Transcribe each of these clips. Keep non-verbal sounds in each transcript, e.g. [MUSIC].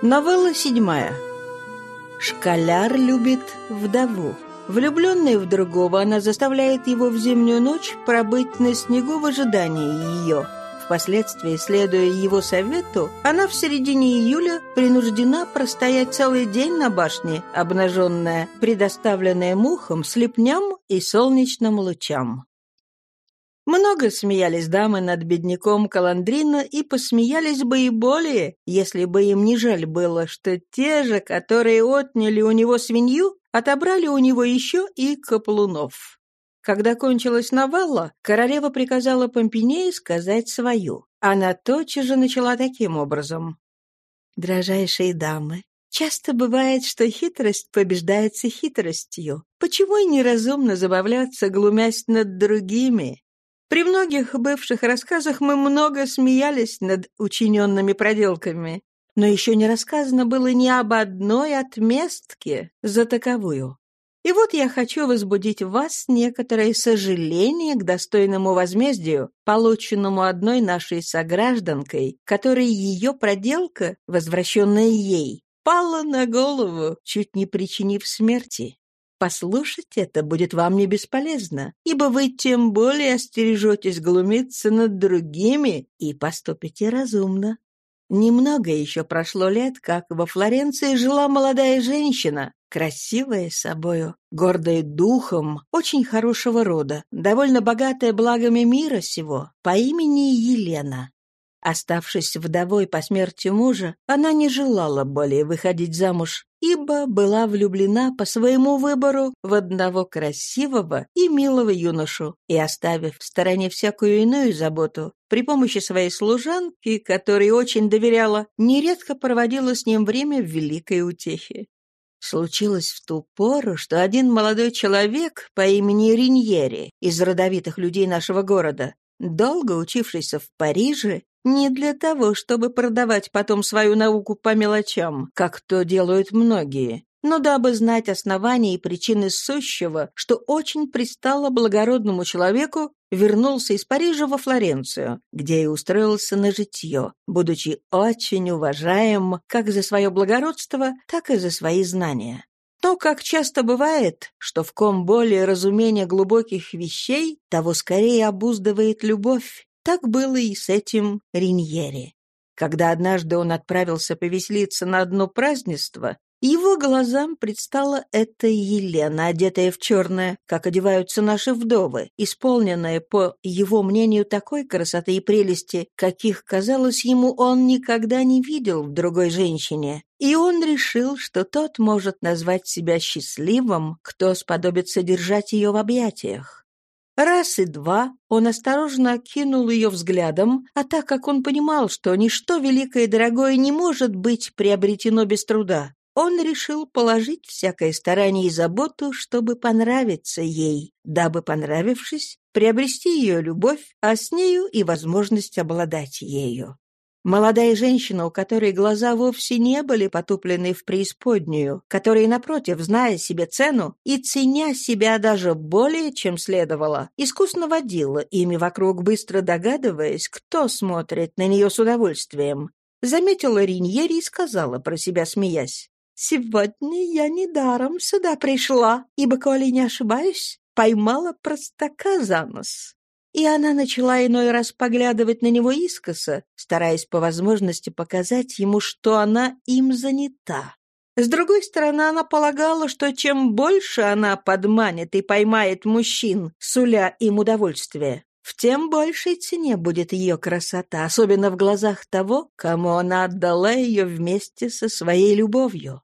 Новелла седьмая. Школяр любит вдову. Влюбленная в другого, она заставляет его в зимнюю ночь пробыть на снегу в ожидании ее. Впоследствии, следуя его совету, она в середине июля принуждена простоять целый день на башне, обнаженная, предоставленная мухам, слепням и солнечным лучам. Много смеялись дамы над бедняком Каландрина и посмеялись бы и более, если бы им не жаль было, что те же, которые отняли у него свинью, отобрали у него еще и каплунов. Когда кончилась новелла, королева приказала Помпинеи сказать свою. Она тотчас же начала таким образом. «Дрожайшие дамы, часто бывает, что хитрость побеждается хитростью. Почему и неразумно забавляться, глумясь над другими? При многих бывших рассказах мы много смеялись над учиненными проделками, но еще не рассказано было ни об одной отместке за таковую. И вот я хочу возбудить в вас некоторое сожаление к достойному возмездию, полученному одной нашей согражданкой, которой ее проделка, возвращенная ей, пала на голову, чуть не причинив смерти. Послушать это будет вам не бесполезно, ибо вы тем более остережетесь глумиться над другими и поступите разумно. Немного еще прошло лет, как во Флоренции жила молодая женщина, красивая собою, гордая духом, очень хорошего рода, довольно богатая благами мира сего, по имени Елена. Оставшись вдовой по смерти мужа, она не желала более выходить замуж, ибо была влюблена по своему выбору в одного красивого и милого юношу, и, оставив в стороне всякую иную заботу, при помощи своей служанки, которой очень доверяла, нередко проводила с ним время в великой утехе. Случилось в ту пору, что один молодой человек по имени Риньери из родовитых людей нашего города, долго учившийся в Париже, не для того, чтобы продавать потом свою науку по мелочам, как то делают многие, но дабы знать основания и причины сущего, что очень пристало благородному человеку, вернулся из Парижа во Флоренцию, где и устроился на житье, будучи очень уважаем как за свое благородство, так и за свои знания. Но, как часто бывает, что в ком более разумение глубоких вещей, того скорее обуздывает любовь, так было и с этим Риньери. Когда однажды он отправился повеселиться на одно празднество, его глазам предстала эта Елена, одетая в черное, как одеваются наши вдовы, исполненная, по его мнению, такой красоты и прелести, каких, казалось ему, он никогда не видел в другой женщине. И он решил, что тот может назвать себя счастливым, кто сподобится держать ее в объятиях. Раз и два он осторожно окинул ее взглядом, а так как он понимал, что ничто великое и дорогое не может быть приобретено без труда, он решил положить всякое старание и заботу, чтобы понравиться ей, дабы, понравившись, приобрести ее любовь, а с нею и возможность обладать ею. Молодая женщина, у которой глаза вовсе не были потуплены в преисподнюю, которая, напротив, зная себе цену и ценя себя даже более, чем следовало, искусно водила ими вокруг, быстро догадываясь, кто смотрит на нее с удовольствием, заметила Риньери и сказала про себя, смеясь, «Сегодня я недаром сюда пришла, ибо, коли не ошибаюсь, поймала простака за нос и она начала иной раз поглядывать на него искоса, стараясь по возможности показать ему, что она им занята. С другой стороны, она полагала, что чем больше она подманит и поймает мужчин, суля им удовольствие, в тем большей цене будет ее красота, особенно в глазах того, кому она отдала ее вместе со своей любовью.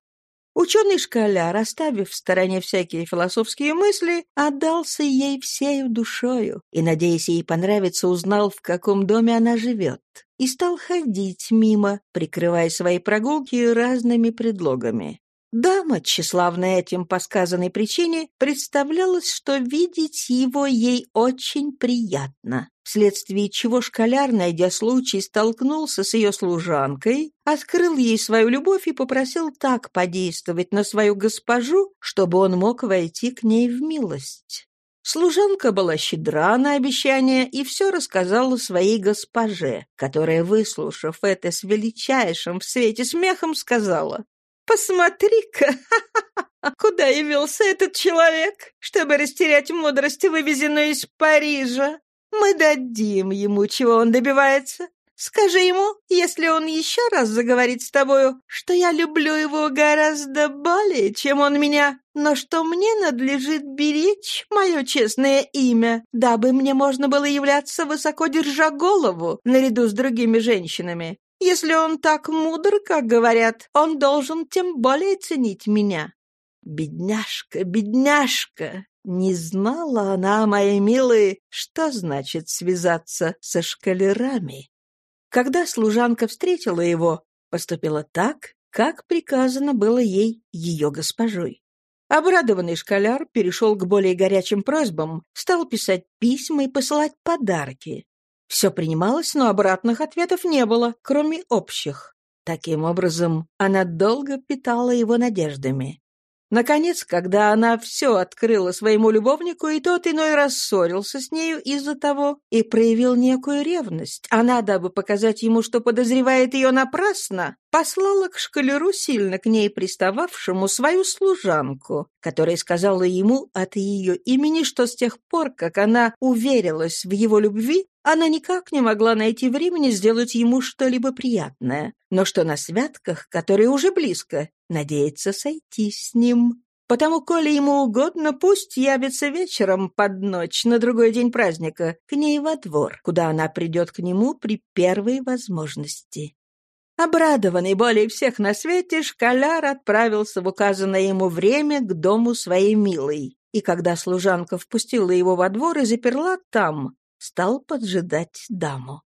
Ученый-школяр, оставив в стороне всякие философские мысли, отдался ей всею душою и, надеясь ей понравиться, узнал, в каком доме она живет, и стал ходить мимо, прикрывая свои прогулки разными предлогами. Дама, тщеславная этим по сказанной причине, представлялось, что видеть его ей очень приятно, вследствие чего школяр, найдя случай, столкнулся с ее служанкой, открыл ей свою любовь и попросил так подействовать на свою госпожу, чтобы он мог войти к ней в милость. Служанка была щедра на обещания и все рассказала своей госпоже, которая, выслушав это с величайшим в свете смехом, сказала, «Посмотри-ка, куда явился этот человек, чтобы растерять мудрость, вывезенную из Парижа? Мы дадим ему, чего он добивается, Скажи ему, если он еще раз заговорит с тобою, что я люблю его гораздо более, чем он меня, но что мне надлежит беречь мое честное имя, дабы мне можно было являться высоко держа голову наряду с другими женщинами. Если он так мудр, как говорят, он должен тем более ценить меня. Бедняжка, бедняжка! Не знала она, мои милые, что значит связаться со шкалерами. Когда служанка встретила его, поступила так, как приказано было ей ее госпожой. Обрадованный школяр перешел к более горячим просьбам, стал писать письма и посылать подарки. Все принималось, но обратных ответов не было, кроме общих. Таким образом, она долго питала его надеждами. Наконец, когда она все открыла своему любовнику, и тот иной раз ссорился с нею из-за того и проявил некую ревность, она, дабы показать ему, что подозревает ее напрасно, послала к шкалеру, сильно к ней пристававшему, свою служанку, которая сказала ему от ее имени, что с тех пор, как она уверилась в его любви, она никак не могла найти времени сделать ему что-либо приятное, но что на святках, которые уже близко, надеется сойти с ним. Потому, коли ему угодно, пусть явится вечером под ночь на другой день праздника к ней во двор, куда она придет к нему при первой возможности. Обрадованный более всех на свете, школяр отправился в указанное ему время к дому своей милой. И когда служанка впустила его во двор и заперла там, стал поджидать даму.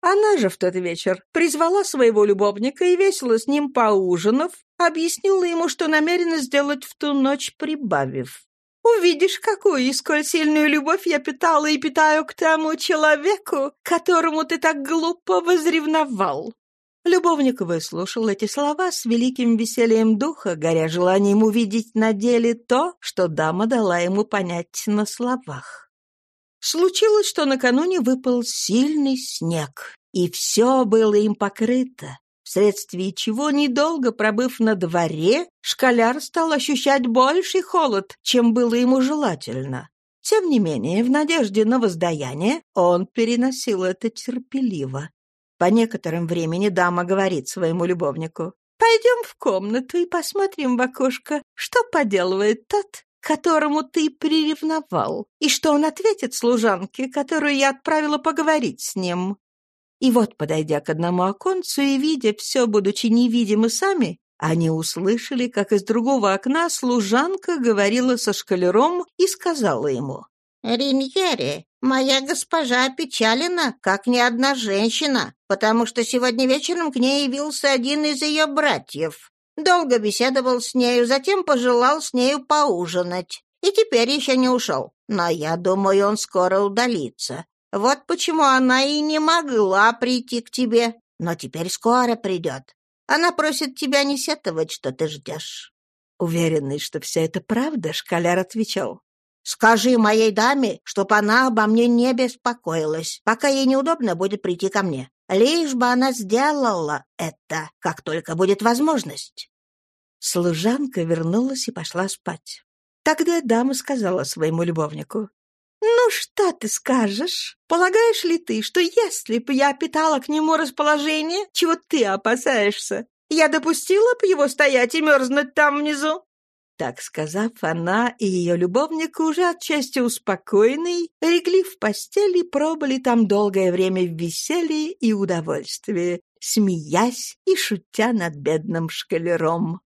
Она же в тот вечер призвала своего любовника и весело с ним поужинав, объяснила ему, что намерена сделать в ту ночь, прибавив. «Увидишь, какую и сколь сильную любовь я питала и питаю к тому человеку, которому ты так глупо возревновал». Любовник выслушал эти слова с великим весельем духа, горя желанием увидеть на деле то, что дама дала ему понять на словах. Случилось, что накануне выпал сильный снег, и все было им покрыто, вследствие чего, недолго пробыв на дворе, школяр стал ощущать больший холод, чем было ему желательно. Тем не менее, в надежде на воздаяние он переносил это терпеливо. По некоторым времени дама говорит своему любовнику, «Пойдем в комнату и посмотрим в окошко, что поделывает тот, которому ты приревновал, и что он ответит служанке, которую я отправила поговорить с ним. И вот, подойдя к одному оконцу и видя все, будучи невидимы сами, они услышали, как из другого окна служанка говорила со шкалером и сказала ему. «Риньери, моя госпожа опечалена, как ни одна женщина, потому что сегодня вечером к ней явился один из ее братьев. Долго беседовал с нею, затем пожелал с нею поужинать. И теперь еще не ушел. Но я думаю, он скоро удалится. Вот почему она и не могла прийти к тебе. Но теперь скоро придет. Она просит тебя не сетовать, что ты ждешь». Уверенный, что все это правда, школяр отвечал. «Скажи моей даме, чтоб она обо мне не беспокоилась, пока ей неудобно будет прийти ко мне. Лишь бы она сделала это, как только будет возможность. Служанка вернулась и пошла спать. Тогда дама сказала своему любовнику. «Ну, что ты скажешь? Полагаешь ли ты, что если бы я питала к нему расположение, чего ты опасаешься, я допустила бы его стоять и мерзнуть там внизу? Так сказав, она и ее любовник, уже отчасти успокоенный, легли в постели и пробыли там долгое время в веселье и удовольствии, смеясь и шутя над бедным шкалером.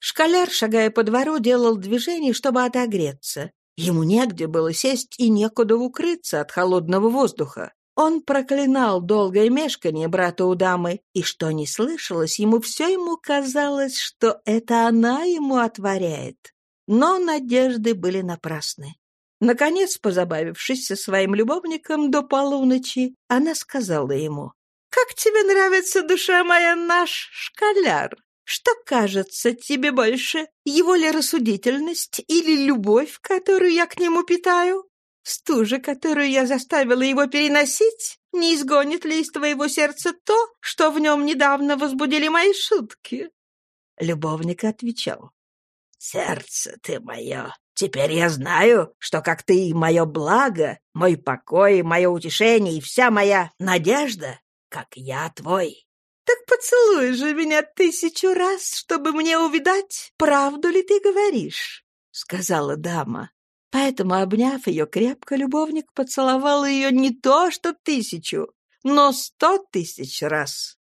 Шкаляр, шагая по двору, делал движение, чтобы отогреться. Ему негде было сесть и некуда укрыться от холодного воздуха. Он проклинал долгое мешканье брата у дамы, и что не слышалось, ему все ему казалось, что это она ему отворяет. Но надежды были напрасны. Наконец, позабавившись со своим любовником до полуночи, она сказала ему, «Как тебе нравится, душа моя, наш школяр? Что кажется тебе больше, его ли рассудительность или любовь, которую я к нему питаю? Стужа, которую я заставила его переносить, не изгонит ли из твоего сердца то, что в нем недавно возбудили мои шутки?» Любовник отвечал. «Сердце ты мое, теперь я знаю, что как ты мое благо, мой покой, мое утешение и вся моя надежда, как я твой». «Так поцелуй же меня тысячу раз, чтобы мне увидать, правду ли ты говоришь», — сказала дама. Поэтому, обняв ее крепко, любовник поцеловал ее не то что тысячу, но сто тысяч раз.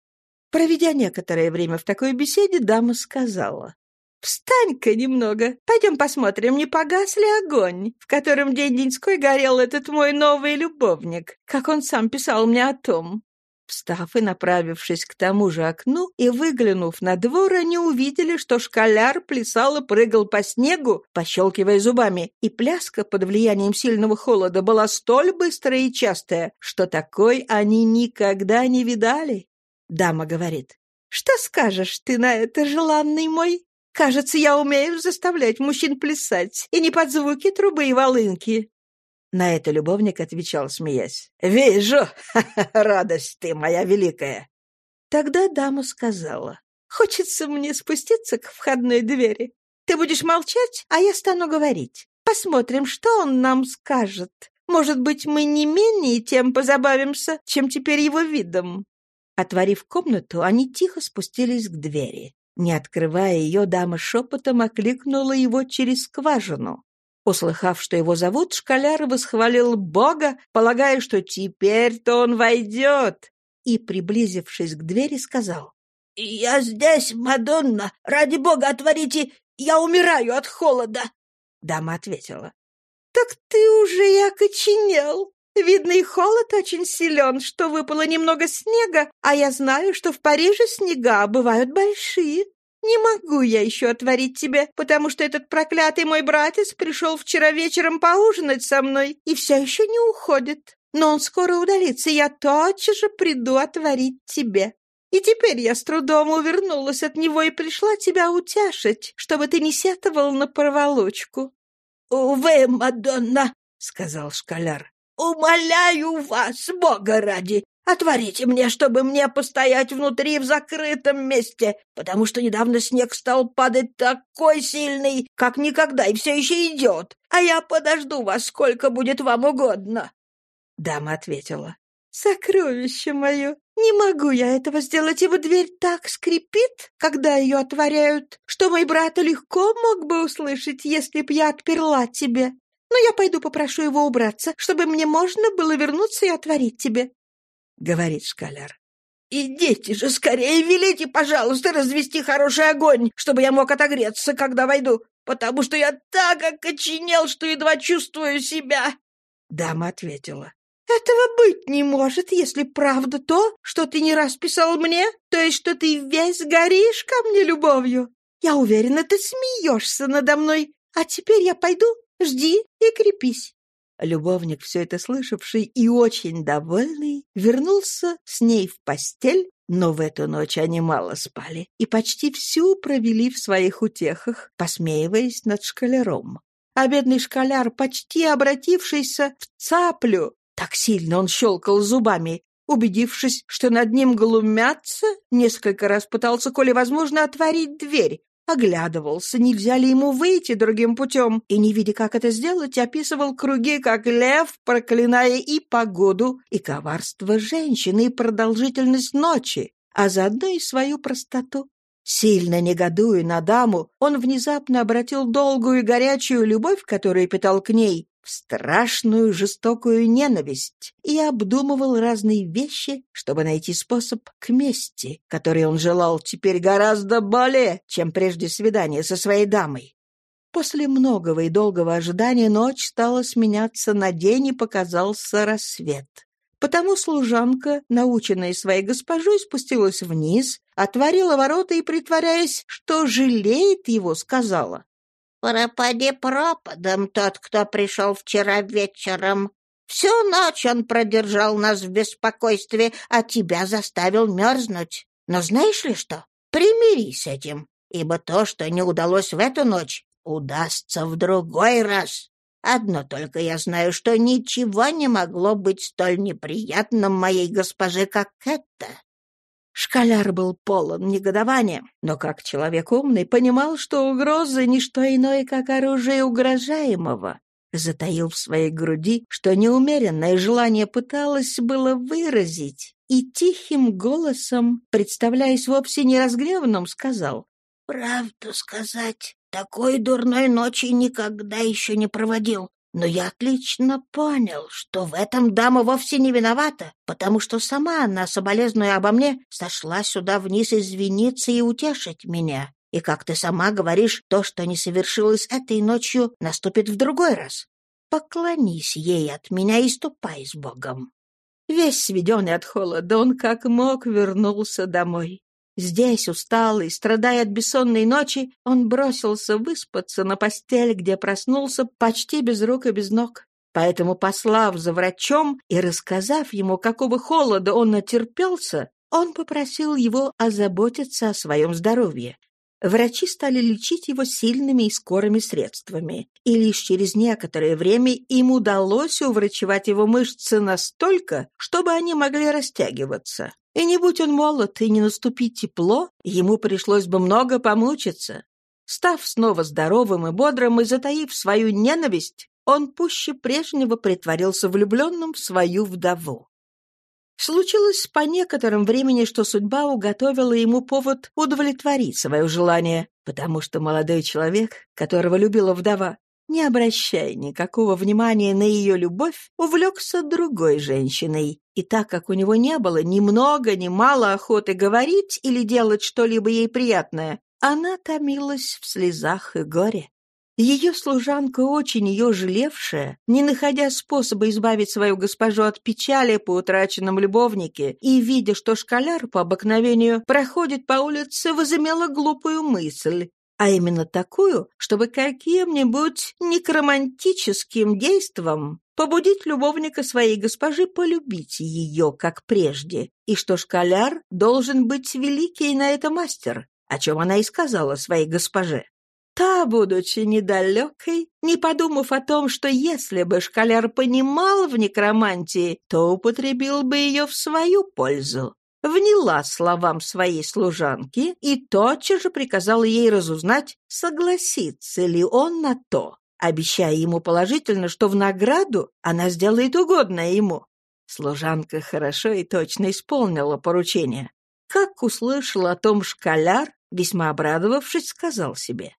Проведя некоторое время в такой беседе, дама сказала, «Встань-ка немного, пойдем посмотрим, не погас ли огонь, в котором день-деньской горел этот мой новый любовник, как он сам писал мне о том. Встав и направившись к тому же окну и выглянув на двор, они увидели, что школяр плясал и прыгал по снегу, пощелкивая зубами, и пляска под влиянием сильного холода была столь быстрая и частая, что такой они никогда не видали. Дама говорит, «Что скажешь ты на это, желанный мой? Кажется, я умею заставлять мужчин плясать, и не под звуки трубы и волынки. На это любовник отвечал, смеясь. «Вижу! [LAUGHS] Радость ты моя великая!» Тогда дама сказала. «Хочется мне спуститься к входной двери. Ты будешь молчать, а я стану говорить. Посмотрим, что он нам скажет. Может быть, мы не менее тем позабавимся, чем теперь его видом». Отворив комнату, они тихо спустились к двери. Не открывая ее, дама шепотом окликнула его через скважину. Услыхав, что его зовут, школяр восхвалил Бога, полагая, что теперь-то он войдет, и, приблизившись к двери, сказал, «Я здесь, Мадонна! Ради Бога, отворите! Я умираю от холода!» Дама ответила, «Так ты уже и окоченел. Видно, и холод очень силен, что выпало немного снега, а я знаю, что в Париже снега бывают большие. Не могу я еще отворить тебе, потому что этот проклятый мой братец пришел вчера вечером поужинать со мной и все еще не уходит. Но он скоро удалится, я тотчас же приду отворить тебе. И теперь я с трудом увернулась от него и пришла тебя утешить, чтобы ты не сетовал на проволочку». «Увы, Мадонна», — сказал школяр, — «умоляю вас, Бога ради, Отворите мне, чтобы мне постоять внутри в закрытом месте, потому что недавно снег стал падать такой сильный, как никогда, и все еще идет, а я подожду вас, сколько будет вам угодно». Дама ответила. «Сокровище мое, не могу я этого сделать, ибо дверь так скрипит, когда ее отворяют, что мой брат легко мог бы услышать, если б я отперла тебе. Но я пойду попрошу его убраться, чтобы мне можно было вернуться и отворить тебе. — говорит школяр. «Идите же скорее, велите, пожалуйста, развести хороший огонь, чтобы я мог отогреться, когда войду, потому что я так окоченел, что едва чувствую себя!» Дама ответила. «Этого быть не может, если правда то, что ты не раз писал мне, то есть что ты весь горишь ко мне любовью. Я уверена, ты смеешься надо мной, а теперь я пойду, жди и крепись». Любовник, все это слышавший и очень довольный, вернулся с ней в постель, но в эту ночь они мало спали и почти всю провели в своих утехах, посмеиваясь над шкалером. А бедный шкаляр, почти обратившийся в цаплю, так сильно он щелкал зубами, убедившись, что над ним глумятся, несколько раз пытался, коли возможно, отворить дверь, Оглядывался, нельзя ли ему выйти другим путем, и, не видя, как это сделать, описывал круги, как лев, проклиная и погоду, и коварство женщины, и продолжительность ночи, а заодно и свою простоту. Сильно негодуя на даму, он внезапно обратил долгую и горячую любовь, которую питал к ней, в страшную жестокую ненависть и обдумывал разные вещи, чтобы найти способ к мести, который он желал теперь гораздо более, чем прежде свидания со своей дамой. После многого и долгого ожидания ночь стала сменяться на день и показался рассвет. Потому служанка, наученная своей госпожой, спустилась вниз, отворила ворота и, притворяясь, что жалеет его, сказала Пропади пропадом тот, кто пришел вчера вечером. Всю ночь он продержал нас в беспокойстве, а тебя заставил мерзнуть. Но знаешь ли что? Примирись с этим, ибо то, что не удалось в эту ночь, удастся в другой раз. Одно только я знаю, что ничего не могло быть столь неприятным моей госпоже, как это. Школяр был полон негодования, но как человек умный понимал, что угрозы — не что иное, как оружие угрожаемого. Затаил в своей груди, что неумеренное желание пыталось было выразить, и тихим голосом, представляясь вовсе не разгневанным, сказал «Правду сказать, такой дурной ночи никогда еще не проводил. Но я отлично понял, что в этом дама вовсе не виновата, потому что сама она, соболезнуя обо мне, сошла сюда вниз извиниться и утешить меня. И, как ты сама говоришь, то, что не совершилось этой ночью, наступит в другой раз. Поклонись ей от меня и ступай с Богом». Весь сведенный от холода, он как мог вернулся домой. Здесь, усталый, страдая от бессонной ночи, он бросился выспаться на постель, где проснулся почти без рук и без ног. Поэтому, послав за врачом и рассказав ему, какого холода он натерпелся, он попросил его озаботиться о своем здоровье. Врачи стали лечить его сильными и скорыми средствами, и лишь через некоторое время им удалось уврачевать его мышцы настолько, чтобы они могли растягиваться. И не будь он молод и не наступить тепло, ему пришлось бы много помучиться. Став снова здоровым и бодрым и затаив свою ненависть, он пуще прежнего притворился влюбленным в свою вдову. Случилось по некоторым времени, что судьба уготовила ему повод удовлетворить свое желание, потому что молодой человек, которого любила вдова, не обращая никакого внимания на ее любовь, увлекся другой женщиной. И так как у него не было ни много, ни мало охоты говорить или делать что-либо ей приятное, она томилась в слезах и горе. Ее служанка, очень ее жалевшая, не находя способа избавить свою госпожу от печали по утраченном любовнике и, видя, что школяр по обыкновению проходит по улице, возымела глупую мысль а именно такую, чтобы каким-нибудь некромантическим действом побудить любовника своей госпожи полюбить ее, как прежде, и что школяр должен быть великий на это мастер, о чем она и сказала своей госпоже. Та, будучи недалекой, не подумав о том, что если бы школяр понимал в некромантии, то употребил бы ее в свою пользу вняла словам своей служанки и тотчас же приказала ей разузнать, согласится ли он на то, обещая ему положительно, что в награду она сделает угодное ему. Служанка хорошо и точно исполнила поручение. Как услышал о том школяр, весьма обрадовавшись, сказал себе,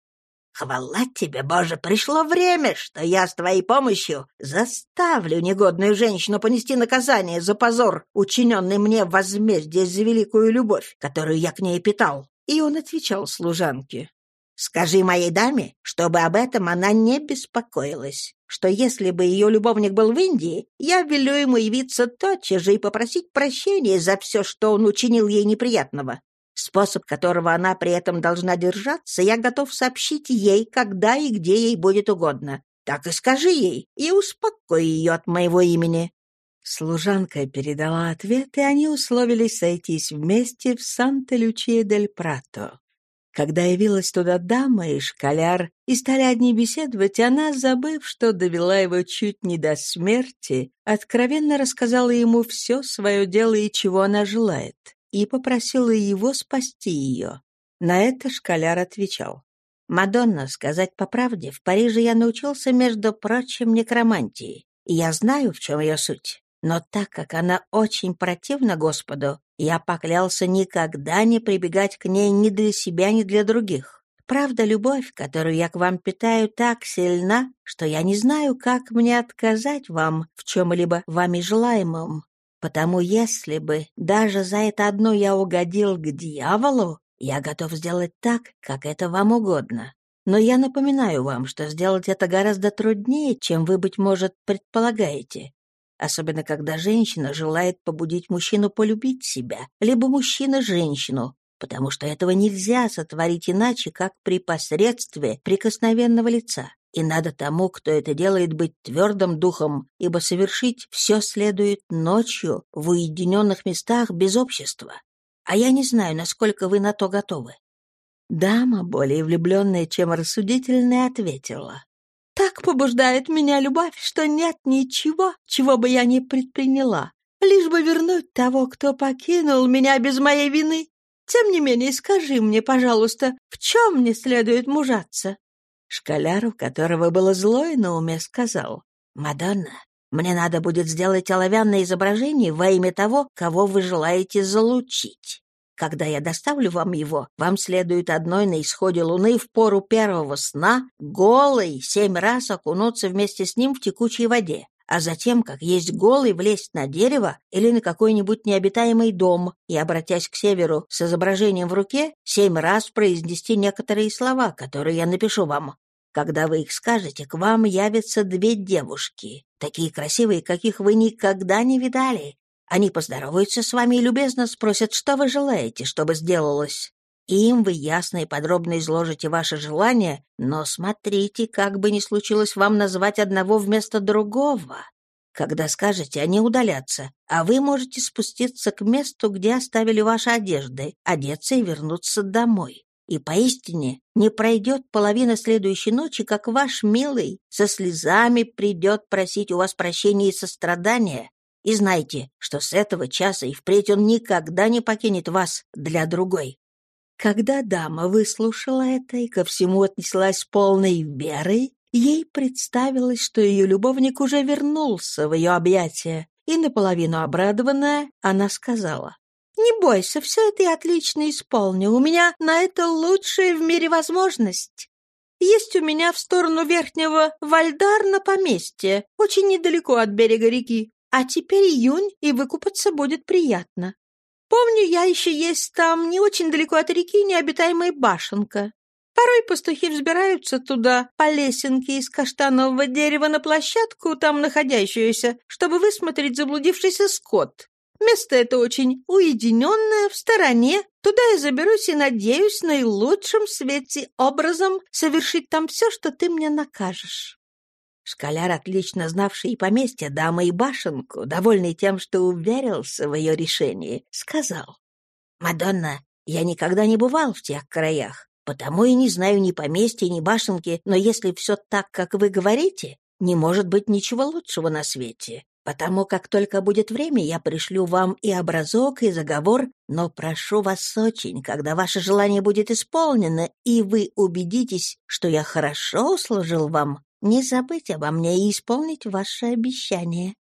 Хвала тебе, Боже, пришло время, что я с твоей помощью заставлю негодную женщину понести наказание за позор, учиненный мне в возмездие за великую любовь, которую я к ней питал. И он отвечал служанке. Скажи моей даме, чтобы об этом она не беспокоилась, что если бы ее любовник был в Индии, я велю ему явиться тотчас же и попросить прощения за все, что он учинил ей неприятного. Способ, которого она при этом должна держаться, я готов сообщить ей, когда и где ей будет угодно. Так и скажи ей, и успокой ее от моего имени». Служанка передала ответ, и они условились сойтись вместе в Санта-Лючия-дель-Прато. Когда явилась туда дама и школяр, и стали одни беседовать, она, забыв, что довела его чуть не до смерти, откровенно рассказала ему все свое дело и чего она желает и попросила его спасти ее. На это школяр отвечал. «Мадонна, сказать по правде, в Париже я научился, между прочим, некромантии, я знаю, в чем ее суть. Но так как она очень противна Господу, я поклялся никогда не прибегать к ней ни для себя, ни для других. Правда, любовь, которую я к вам питаю, так сильна, что я не знаю, как мне отказать вам в чем-либо вами желаемом. Потому если бы даже за это одно я угодил к дьяволу, я готов сделать так, как это вам угодно. Но я напоминаю вам, что сделать это гораздо труднее, чем вы, быть может, предполагаете. Особенно, когда женщина желает побудить мужчину полюбить себя, либо мужчина женщину, потому что этого нельзя сотворить иначе, как при посредстве прикосновенного лица. И надо тому, кто это делает, быть твердым духом, ибо совершить все следует ночью в уединенных местах без общества. А я не знаю, насколько вы на то готовы». Дама, более влюбленная, чем рассудительная, ответила. «Так побуждает меня любовь, что нет ничего, чего бы я не предприняла, лишь бы вернуть того, кто покинул меня без моей вины. Тем не менее, скажи мне, пожалуйста, в чем мне следует мужаться?» Школяр, у которого было злое на уме, сказал, «Мадонна, мне надо будет сделать оловянное изображение во имя того, кого вы желаете залучить. Когда я доставлю вам его, вам следует одной на исходе луны в пору первого сна, голой, семь раз окунуться вместе с ним в текучей воде, а затем, как есть голый, влезть на дерево или на какой-нибудь необитаемый дом и, обратясь к северу с изображением в руке, семь раз произнести некоторые слова, которые я напишу вам. Когда вы их скажете, к вам явятся две девушки, такие красивые, каких вы никогда не видали, они поздороваются с вами и любезно спросят, что вы желаете, чтобы сделалось. Им вы ясно и подробно изложите ваши желания, но смотрите, как бы ни случилось вам назвать одного вместо другого. Когда скажете, они удалятся, а вы можете спуститься к месту, где оставили ваши одежды, одеться и вернуться домой. И поистине не пройдет половина следующей ночи, как ваш милый со слезами придет просить у вас прощения и сострадания, и знайте, что с этого часа и впредь он никогда не покинет вас для другой». Когда дама выслушала это и ко всему отнеслась полной верой, ей представилось, что ее любовник уже вернулся в ее объятия, и наполовину обрадованная, она сказала, «Не бойся, все это я отлично исполню. У меня на это лучшая в мире возможность. Есть у меня в сторону верхнего Вальдарна поместье, очень недалеко от берега реки. А теперь июнь, и выкупаться будет приятно. Помню, я еще есть там, не очень далеко от реки, необитаемая башенка. Порой пастухи взбираются туда по лесенке из каштанового дерева на площадку, там находящуюся, чтобы высмотреть заблудившийся скот. Место это очень уединенное, в стороне. Туда я заберусь и надеюсь наилучшим свете образом совершить там все, что ты мне накажешь. Школяр, отлично знавший и поместье дамы и башенку, довольный тем, что уверился в ее решении, сказал. «Мадонна, я никогда не бывал в тех краях, потому и не знаю ни поместья, ни башенки, но если все так, как вы говорите, не может быть ничего лучшего на свете. Потому как только будет время, я пришлю вам и образок, и заговор, но прошу вас очень, когда ваше желание будет исполнено, и вы убедитесь, что я хорошо услужил вам, не забыть обо мне и исполнить ваше обещание».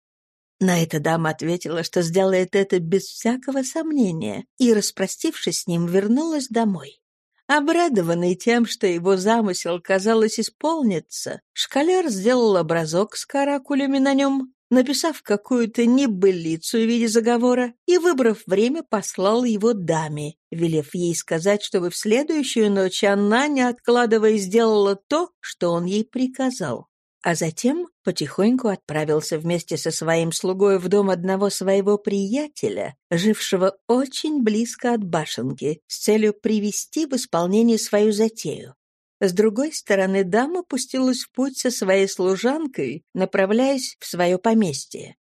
На это дама ответила, что сделает это без всякого сомнения, и, распростившись с ним, вернулась домой. Обрадованный тем, что его замысел, казалось, исполнится, школяр сделал образок с каракулями на нем, написав какую-то небылицу в виде заговора и, выбрав время, послал его даме, велев ей сказать, чтобы в следующую ночь она, не откладывая, сделала то, что он ей приказал. А затем потихоньку отправился вместе со своим слугой в дом одного своего приятеля, жившего очень близко от башенки, с целью привести в исполнение свою затею. С другой стороны, дама пустилась в путь со своей служанкой, направляясь в свое поместье.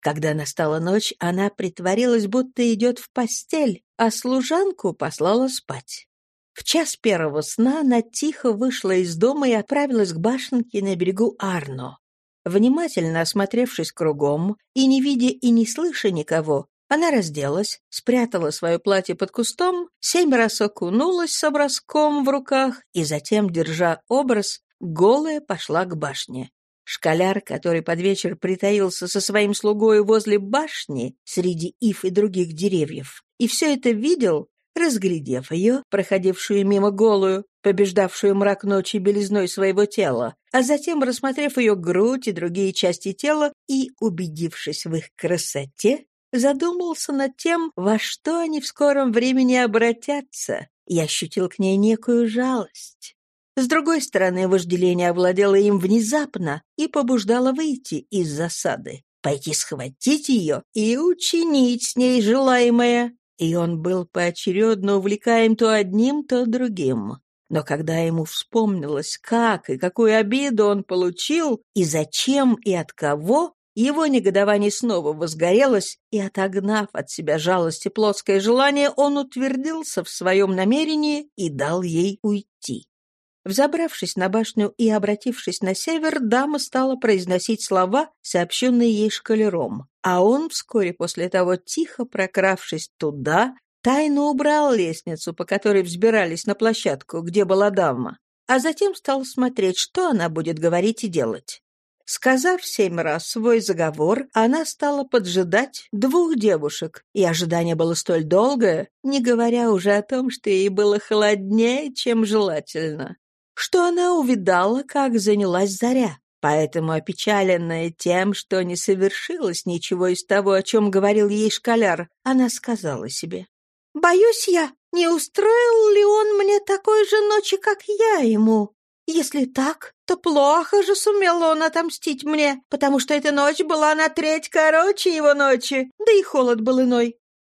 Когда настала ночь, она притворилась, будто идет в постель, а служанку послала спать. В час первого сна она тихо вышла из дома и отправилась к башенке на берегу Арно. Внимательно осмотревшись кругом и не видя и не слыша никого, она разделась, спрятала свое платье под кустом, семь раз окунулась с образком в руках и затем, держа образ, голая пошла к башне. Школяр, который под вечер притаился со своим слугой возле башни среди ив и других деревьев, и все это видел, разглядев ее, проходившую мимо голую, побеждавшую мрак ночи белизной своего тела, а затем, рассмотрев ее грудь и другие части тела и убедившись в их красоте, задумался над тем, во что они в скором времени обратятся, и ощутил к ней некую жалость. С другой стороны, вожделение овладело им внезапно и побуждало выйти из засады, пойти схватить ее и учинить с ней желаемое. И он был поочередно увлекаем то одним, то другим. Но когда ему вспомнилось, как и какую обиду он получил, и зачем, и от кого, его негодование снова возгорелось, и, отогнав от себя жалость и плотское желание, он утвердился в своем намерении и дал ей уйти. Взобравшись на башню и обратившись на север, дама стала произносить слова, сообщенные ей шкалером. А он, вскоре после того, тихо прокравшись туда, тайно убрал лестницу, по которой взбирались на площадку, где была дама, а затем стал смотреть, что она будет говорить и делать. Сказав семь раз свой заговор, она стала поджидать двух девушек, и ожидание было столь долгое, не говоря уже о том, что ей было холоднее, чем желательно, что она увидала, как занялась заря. Поэтому, опечаленная тем, что не совершилось ничего из того, о чем говорил ей школяр, она сказала себе, «Боюсь я, не устроил ли он мне такой же ночи, как я ему? Если так, то плохо же сумел он отомстить мне, потому что эта ночь была на треть короче его ночи, да и холод был иной.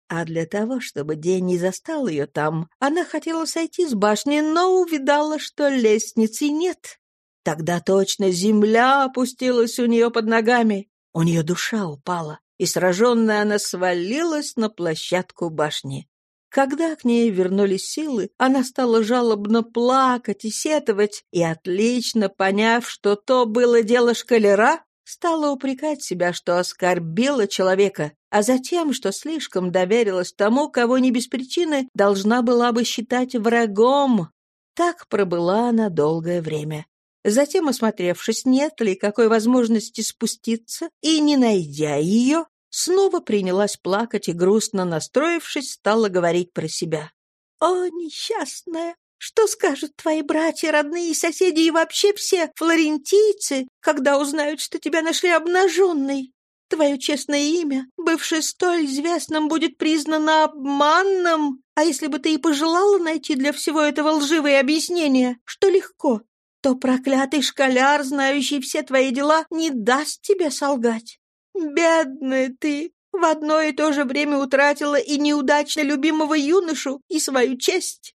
А для того, чтобы день не застал ее там, она хотела сойти с башни, но увидала, что лестницы нет. Тогда точно земля опустилась у нее под ногами. У нее душа упала, и сраженная она свалилась на площадку башни. Когда к ней вернулись силы, она стала жалобно плакать и сетовать, и, отлично поняв, что то было дело шкалера, стала упрекать себя, что оскорбила человека, а затем, что слишком доверилась тому, кого не без причины должна была бы считать врагом. Так пробыла она долгое время. Затем, осмотревшись, нет ли какой возможности спуститься, и, не найдя ее, Снова принялась плакать и, грустно настроившись, стала говорить про себя. «О, несчастная! Что скажут твои братья, родные, соседи и вообще все флорентийцы, когда узнают, что тебя нашли обнаженной? Твое честное имя, бывшее столь известным, будет признано обманным, а если бы ты и пожелала найти для всего этого лживые объяснения, что легко, то проклятый школяр, знающий все твои дела, не даст тебе солгать. Бедная ты! В одно и то же время утратила и неудачно любимого юношу, и свою честь.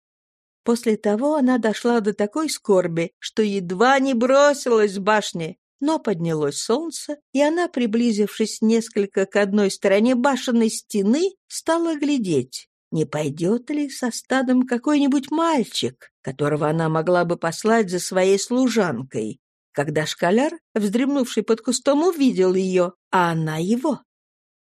После того она дошла до такой скорби, что едва не бросилась с башни. Но поднялось солнце, и она, приблизившись несколько к одной стороне башенной стены, стала глядеть, не пойдет ли со стадом какой-нибудь мальчик, которого она могла бы послать за своей служанкой когда школяр, вздремнувший под кустом, увидел ее, а она его.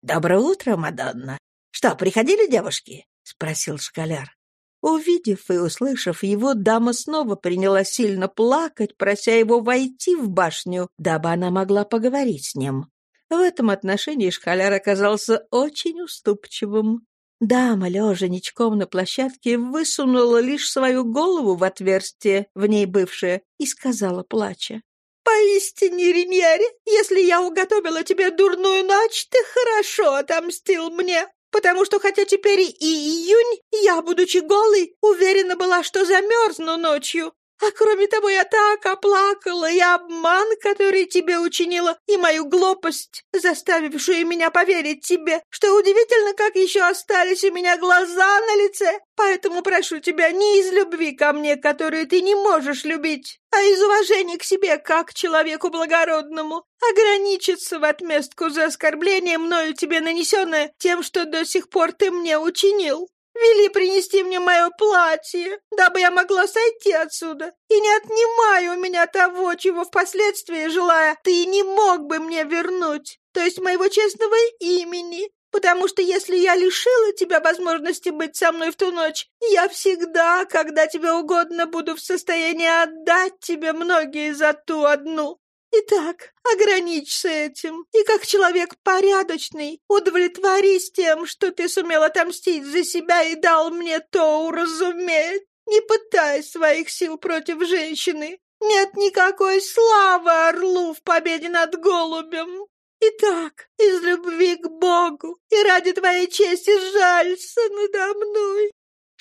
«Доброе утро, Мадонна! Что, приходили девушки?» — спросил школяр. Увидев и услышав его, дама снова приняла сильно плакать, прося его войти в башню, дабы она могла поговорить с ним. В этом отношении школяр оказался очень уступчивым. Дама, лежа ничком на площадке, высунула лишь свою голову в отверстие, в ней бывшее, и сказала, плача. «Поистине, Риньери, если я уготовила тебе дурную ночь, ты хорошо отомстил мне, потому что хотя теперь и июнь, я, будучи голой, уверена была, что замерзну ночью. А кроме того, я так оплакала и обман, который тебе учинила, и мою глупость, заставившую меня поверить тебе, что удивительно, как еще остались у меня глаза на лице. Поэтому прошу тебя не из любви ко мне, которую ты не можешь любить, а из уважения к себе, как к человеку благородному, ограничиться в отместку за оскорбление мною тебе нанесенное тем, что до сих пор ты мне учинил. Вели принести мне мое платье, дабы я могла сойти отсюда. И не отнимай у меня того, чего впоследствии, желая, ты не мог бы мне вернуть, то есть моего честного имени. Потому что если я лишила тебя возможности быть со мной в ту ночь, я всегда, когда тебе угодно, буду в состоянии отдать тебе многие за ту одну. Итак, ограничься этим, и как человек порядочный, удовлетворись тем, что ты сумел отомстить за себя и дал мне то уразуметь. Не пытай своих сил против женщины. Нет никакой славы орлу в победе над голубем. Итак, из любви к Богу и ради твоей чести жалься надо мной.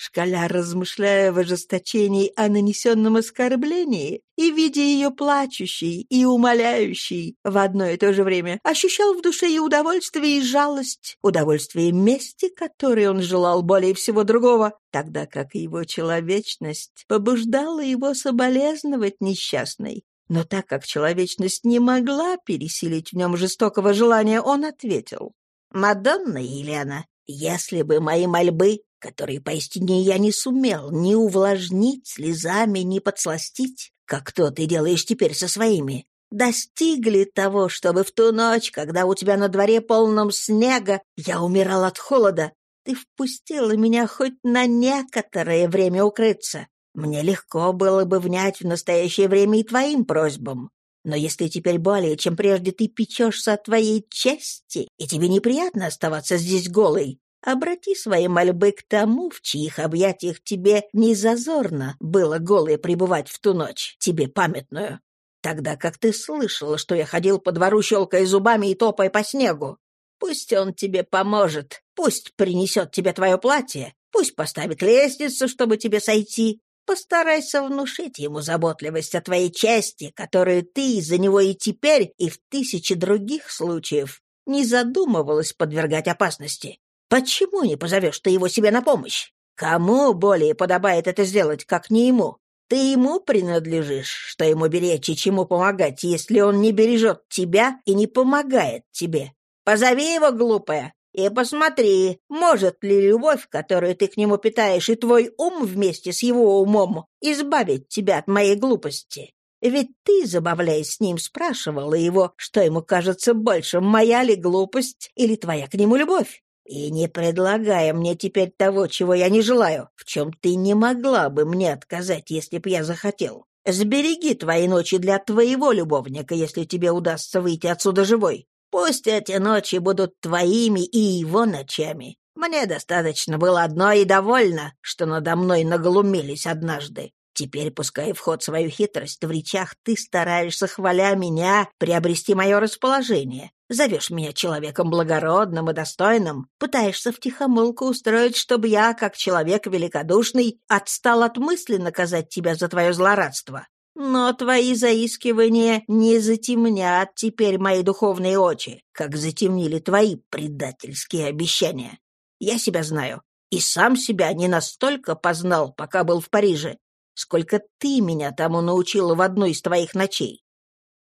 Шкаляр, размышляя в ожесточении о нанесенном оскорблении и видя ее плачущей и умоляющей в одно и то же время, ощущал в душе и удовольствие, и жалость, удовольствие мести, которой он желал более всего другого, тогда как его человечность побуждала его соболезновать несчастной. Но так как человечность не могла пересилить в нем жестокого желания, он ответил. «Мадонна Елена, если бы мои мольбы которые поистине я не сумел ни увлажнить слезами, ни подсластить, как то ты делаешь теперь со своими, достигли того, чтобы в ту ночь, когда у тебя на дворе полном снега, я умирал от холода, ты впустила меня хоть на некоторое время укрыться. Мне легко было бы внять в настоящее время и твоим просьбам. Но если теперь более, чем прежде, ты печешься о твоей чести, и тебе неприятно оставаться здесь голой, обрати свои мольбы к тому, в чьих объятиях тебе незазорно было голое пребывать в ту ночь, тебе памятную. Тогда как ты слышала, что я ходил по двору, щелкая зубами и топая по снегу. Пусть он тебе поможет, пусть принесет тебе твое платье, пусть поставит лестницу, чтобы тебе сойти, Постарайся внушить ему заботливость о твоей части, которую ты из-за него и теперь, и в тысячи других случаев не задумывалась подвергать опасности. Почему не позовешь ты его себе на помощь? Кому более подобает это сделать, как не ему? Ты ему принадлежишь, что ему беречь и чему помогать, если он не бережет тебя и не помогает тебе. Позови его, глупая, и посмотри, может ли любовь, которую ты к нему питаешь, и твой ум вместе с его умом избавить тебя от моей глупости. Ведь ты, забавляясь с ним, спрашивала его, что ему кажется больше, моя ли глупость или твоя к нему любовь. И не предлагая мне теперь того, чего я не желаю, в чем ты не могла бы мне отказать, если б я захотел. Сбереги твои ночи для твоего любовника, если тебе удастся выйти отсюда живой. Пусть эти ночи будут твоими и его ночами. Мне достаточно было одной и довольно, что надо мной наглумились однажды. Теперь, пускай в ход свою хитрость в речах, ты стараешься, хваля меня, приобрести мое расположение. Зовешь меня человеком благородным и достойным, пытаешься втихомолку устроить, чтобы я, как человек великодушный, отстал от мысли наказать тебя за твое злорадство. Но твои заискивания не затемнят теперь мои духовные очи, как затемнили твои предательские обещания. Я себя знаю, и сам себя не настолько познал, пока был в Париже, сколько ты меня тому научила в одну из твоих ночей.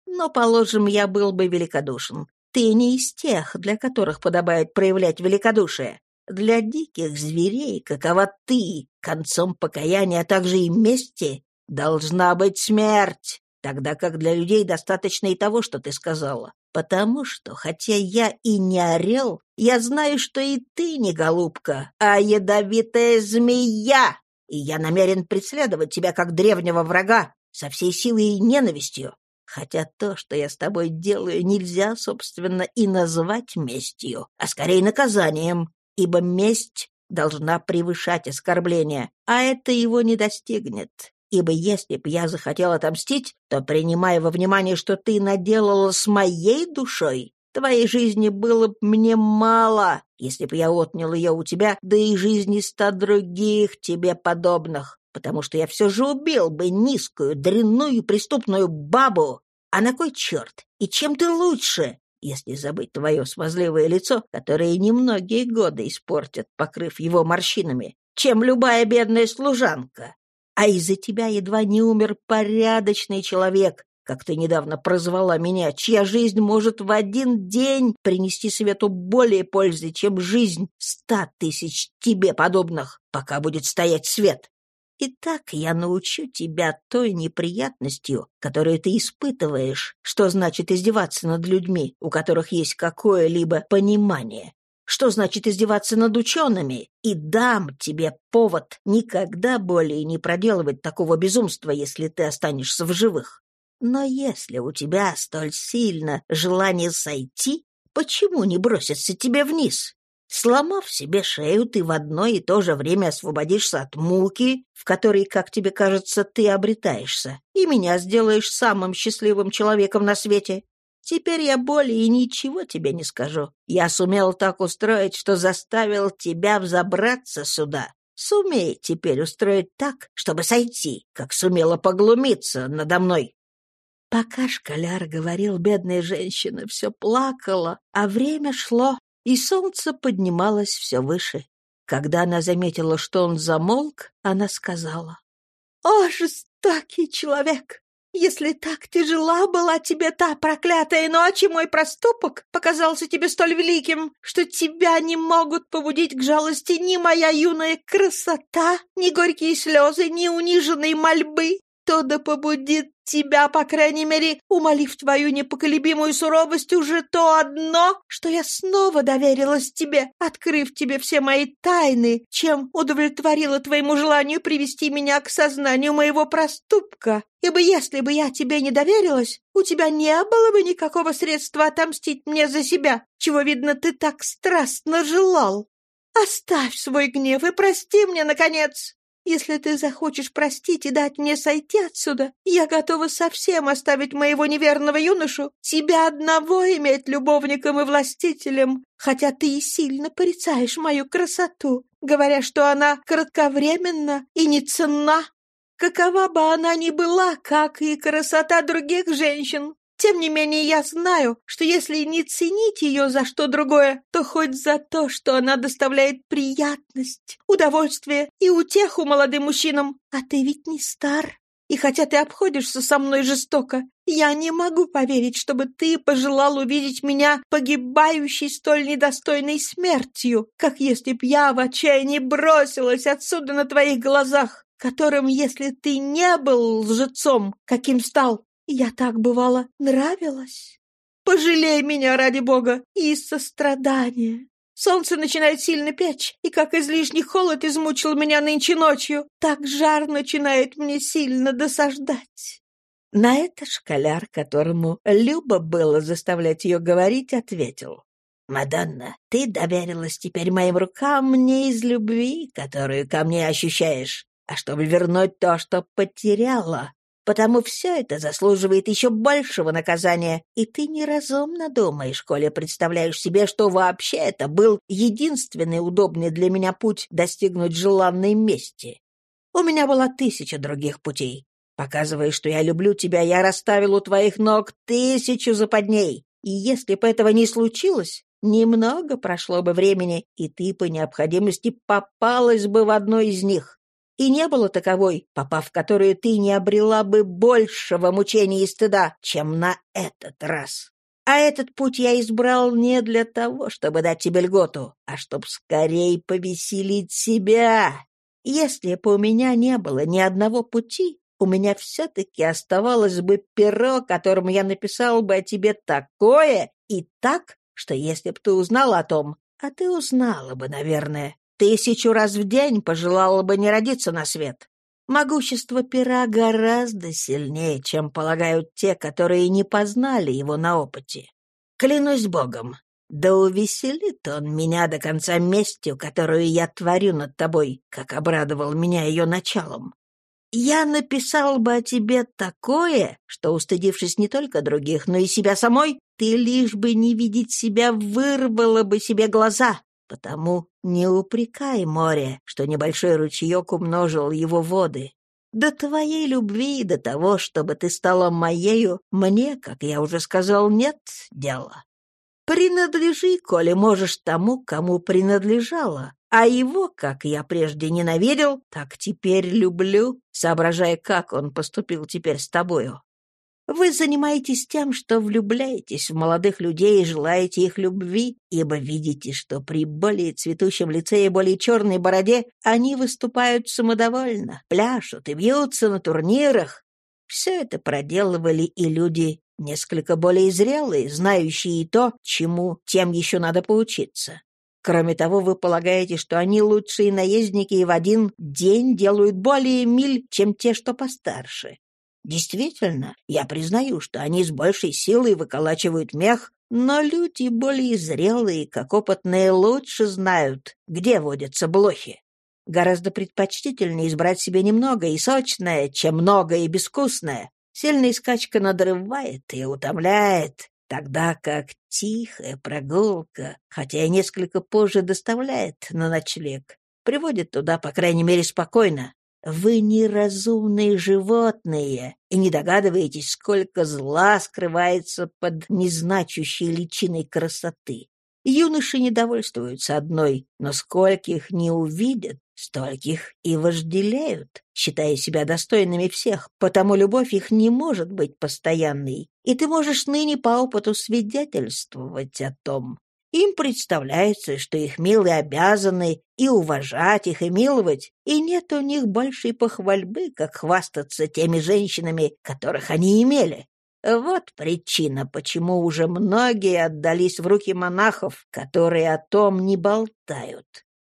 Но, положим, я был бы великодушен. Ты не из тех, для которых подобает проявлять великодушие. Для диких зверей, какова ты, концом покаяния, а также и мести, Должна быть смерть, тогда как для людей достаточно и того, что ты сказала. Потому что, хотя я и не орел, я знаю, что и ты не голубка, а ядовитая змея, и я намерен преследовать тебя как древнего врага со всей силой и ненавистью. Хотя то, что я с тобой делаю, нельзя, собственно, и назвать местью, а скорее наказанием, ибо месть должна превышать оскорбление, а это его не достигнет. Ибо если б я захотел отомстить, то, принимая во внимание, что ты наделала с моей душой, твоей жизни было б мне мало, если б я отнял ее у тебя, да и жизни ста других тебе подобных, потому что я все же убил бы низкую, дрянную, преступную бабу. А на кой черт? И чем ты лучше? если забыть твое смазливое лицо, которое немногие годы испортят, покрыв его морщинами, чем любая бедная служанка а из-за тебя едва не умер порядочный человек, как ты недавно прозвала меня, чья жизнь может в один день принести свету более пользы, чем жизнь ста тысяч тебе подобных, пока будет стоять свет. Итак, я научу тебя той неприятностью, которую ты испытываешь, что значит издеваться над людьми, у которых есть какое-либо понимание что значит издеваться над учеными, и дам тебе повод никогда более не проделывать такого безумства, если ты останешься в живых. Но если у тебя столь сильно желание сойти, почему не броситься тебе вниз? Сломав себе шею, ты в одно и то же время освободишься от муки, в которой, как тебе кажется, ты обретаешься, и меня сделаешь самым счастливым человеком на свете. Теперь я более ничего тебе не скажу. Я сумел так устроить, что заставил тебя взобраться сюда. Сумей теперь устроить так, чтобы сойти, как сумела поглумиться надо мной». Пока школяр говорил, бедная женщина все плакала, а время шло, и солнце поднималось все выше. Когда она заметила, что он замолк, она сказала, «О, жестокий человек! Если так тяжела была тебе та проклятая ночь, и мой проступок показался тебе столь великим, что тебя не могут побудить к жалости ни моя юная красота, ни горькие слезы, ни униженные мольбы, то да побудит тебя, по крайней мере, умолив твою непоколебимую суровость, уже то одно, что я снова доверилась тебе, открыв тебе все мои тайны, чем удовлетворила твоему желанию привести меня к сознанию моего проступка. Ибо если бы я тебе не доверилась, у тебя не было бы никакого средства отомстить мне за себя, чего, видно, ты так страстно желал. Оставь свой гнев и прости мне, наконец. Если ты захочешь простить и дать мне сойти отсюда, я готова совсем оставить моего неверного юношу, тебя одного иметь любовником и властителем, хотя ты и сильно порицаешь мою красоту, говоря, что она кратковременна и не ценна. Какова бы она ни была, как и красота других женщин, тем не менее, я знаю, что если не ценить ее за что другое, то хоть за то, что она доставляет приятность, удовольствие и утеху молодым мужчинам. А ты ведь не стар. И хотя ты обходишься со мной жестоко, я не могу поверить, чтобы ты пожелал увидеть меня погибающей столь недостойной смертью, как если б я в отчаянии бросилась отсюда на твоих глазах, которым, если ты не был лжецом, каким стал, я так, бывало, нравилась. Пожалей меня, ради бога, из сострадания. Солнце начинает сильно печь, и как излишний холод измучил меня нынче ночью, так жар начинает мне сильно досаждать». На это школяр, которому любо было заставлять ее говорить, ответил. «Мадонна, ты доверилась теперь моим рукам не из любви, которую ко мне ощущаешь, а чтобы вернуть то, что потеряла, Потому все это заслуживает еще большего наказания, и ты неразумно думаешь, коли представляешь себе, что вообще это был единственный удобный для меня путь достигнуть желанной мести. У меня была тысяча других путей. Показывая, что я люблю тебя, я расставил у твоих ног тысячу западней. И если бы этого не случилось, немного прошло бы времени, и ты по необходимости попалась бы в одной из них и не было таковой, попав в которую ты не обрела бы большего мучения и стыда, чем на этот раз. А этот путь я избрал не для того, чтобы дать тебе льготу, а чтобы скорее повеселить себя. Если бы у меня не было ни одного пути, у меня все-таки оставалось бы перо, которым я написал бы о тебе такое и так, что если б ты узнала о том, а ты узнала бы, наверное, Тысячу раз в день пожелала бы не родиться на свет. Могущество пера гораздо сильнее, чем полагают те, которые не познали его на опыте. Клянусь Богом, да увеселит он меня до конца местью, которую я творю над тобой, как обрадовал меня ее началом. Я написал бы о тебе такое, что, устыдившись не только других, но и себя самой, ты лишь бы не видеть себя вырвала бы себе глаза, Потому не упрекай море, что небольшой ручеек умножил его воды. До твоей любви, до того, чтобы ты стала моею, мне, как я уже сказал, нет дела. Принадлежи, коли можешь тому, кому принадлежала, а его, как я прежде ненавидел, так теперь люблю, соображая, как он поступил теперь с тобою. Вы занимаетесь тем, что влюбляетесь в молодых людей и желаете их любви, ибо видите, что при более цветущем лице и более черной бороде они выступают самодовольно, пляшут и бьются на турнирах. Все это проделывали и люди несколько более зрелые, знающие и то, чему тем еще надо поучиться. Кроме того, вы полагаете, что они лучшие наездники и в один день делают более миль, чем те, что постарше. Действительно, я признаю, что они с большей силой выколачивают мех, но люди более зрелые, как опытные, лучше знают, где водятся блохи. Гораздо предпочтительнее избрать себе немного и сочное, чем много и безвкусное. Сильная скачка надрывает и утомляет, тогда как тихая прогулка, хотя и несколько позже доставляет на ночлег, приводит туда, по крайней мере, спокойно. Вы неразумные животные и не догадываетесь, сколько зла скрывается под незначущей личиной красоты. Юноши недовольствуются одной, но скольких не увидят, стольких и вожделеют, считая себя достойными всех, потому любовь их не может быть постоянной, и ты можешь ныне по опыту свидетельствовать о том. Им представляется, что их милые обязаны и уважать их, и миловать, и нет у них большей похвальбы, как хвастаться теми женщинами, которых они имели. Вот причина, почему уже многие отдались в руки монахов, которые о том не болтают.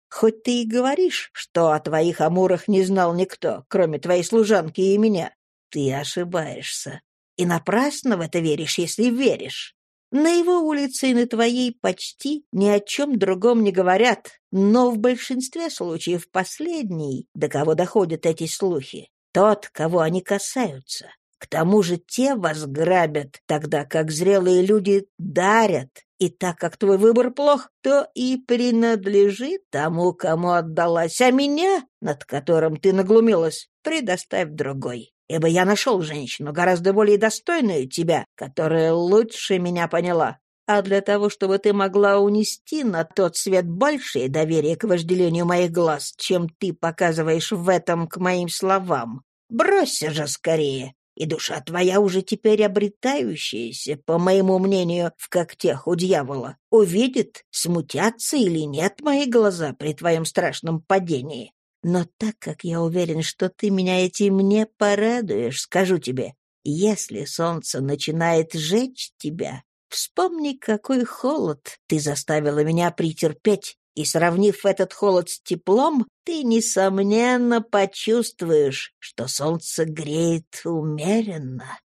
Хоть ты и говоришь, что о твоих амурах не знал никто, кроме твоей служанки и меня, ты ошибаешься. И напрасно в это веришь, если веришь. На его улице и на твоей почти ни о чем другом не говорят, но в большинстве случаев последний, до кого доходят эти слухи, тот, кого они касаются. К тому же те вас грабят, тогда как зрелые люди дарят, и так как твой выбор плох, то и принадлежит тому, кому отдалась, а меня, над которым ты наглумилась, предоставь другой. Ибо я нашел женщину, гораздо более достойную тебя, которая лучше меня поняла. А для того, чтобы ты могла унести на тот свет большее доверие к вожделению моих глаз, чем ты показываешь в этом к моим словам, бросься же скорее, и душа твоя уже теперь обретающаяся, по моему мнению, в когтях у дьявола, увидит, смутятся или нет мои глаза при твоем страшном падении. Но так как я уверен, что ты меня этим не порадуешь, скажу тебе, если солнце начинает жечь тебя, вспомни, какой холод ты заставила меня претерпеть, и, сравнив этот холод с теплом, ты, несомненно, почувствуешь, что солнце греет умеренно.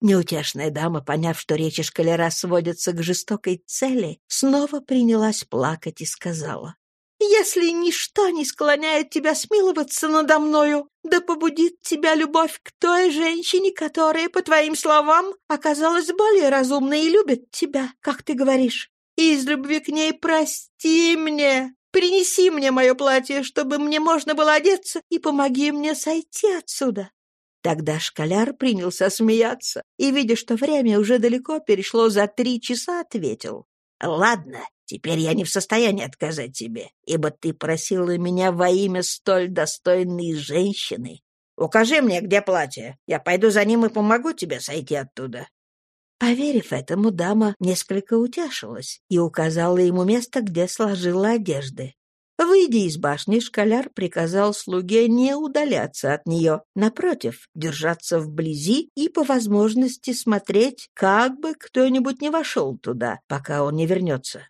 Неутешная дама, поняв, что речи шкалера сводятся к жестокой цели, снова принялась плакать и сказала, «Если ничто не склоняет тебя смиловаться надо мною, да побудит тебя любовь к той женщине, которая, по твоим словам, оказалась более разумной и любит тебя, как ты говоришь, и из любви к ней прости мне, принеси мне мое платье, чтобы мне можно было одеться, и помоги мне сойти отсюда». Тогда школяр принялся смеяться и, видя, что время уже далеко перешло за три часа, ответил. «Ладно, теперь я не в состоянии отказать тебе, ибо ты просила меня во имя столь достойной женщины. Укажи мне, где платье. Я пойду за ним и помогу тебе сойти оттуда. Поверив этому, дама несколько утешилась и указала ему место, где сложила одежды. Выйдя из башни, школяр приказал слуге не удаляться от нее, напротив, держаться вблизи и по возможности смотреть, как бы кто-нибудь не вошел туда, пока он не вернется.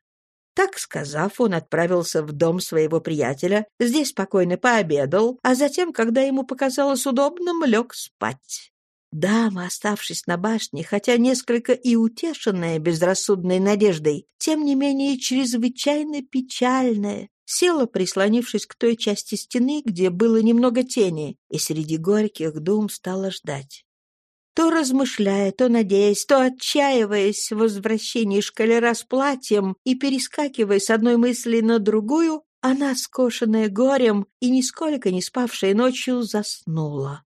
Так сказав, он отправился в дом своего приятеля, здесь спокойно пообедал, а затем, когда ему показалось удобным, лег спать. Дама, оставшись на башне, хотя несколько и утешенная безрассудной надеждой, тем не менее чрезвычайно печальная, села, прислонившись к той части стены, где было немного тени, и среди горьких дум стала ждать. То размышляя, то надеясь, то отчаиваясь в возвращении шкалера с платьем и перескакивая с одной мысли на другую, она, скошенная горем и нисколько не спавшая ночью, заснула.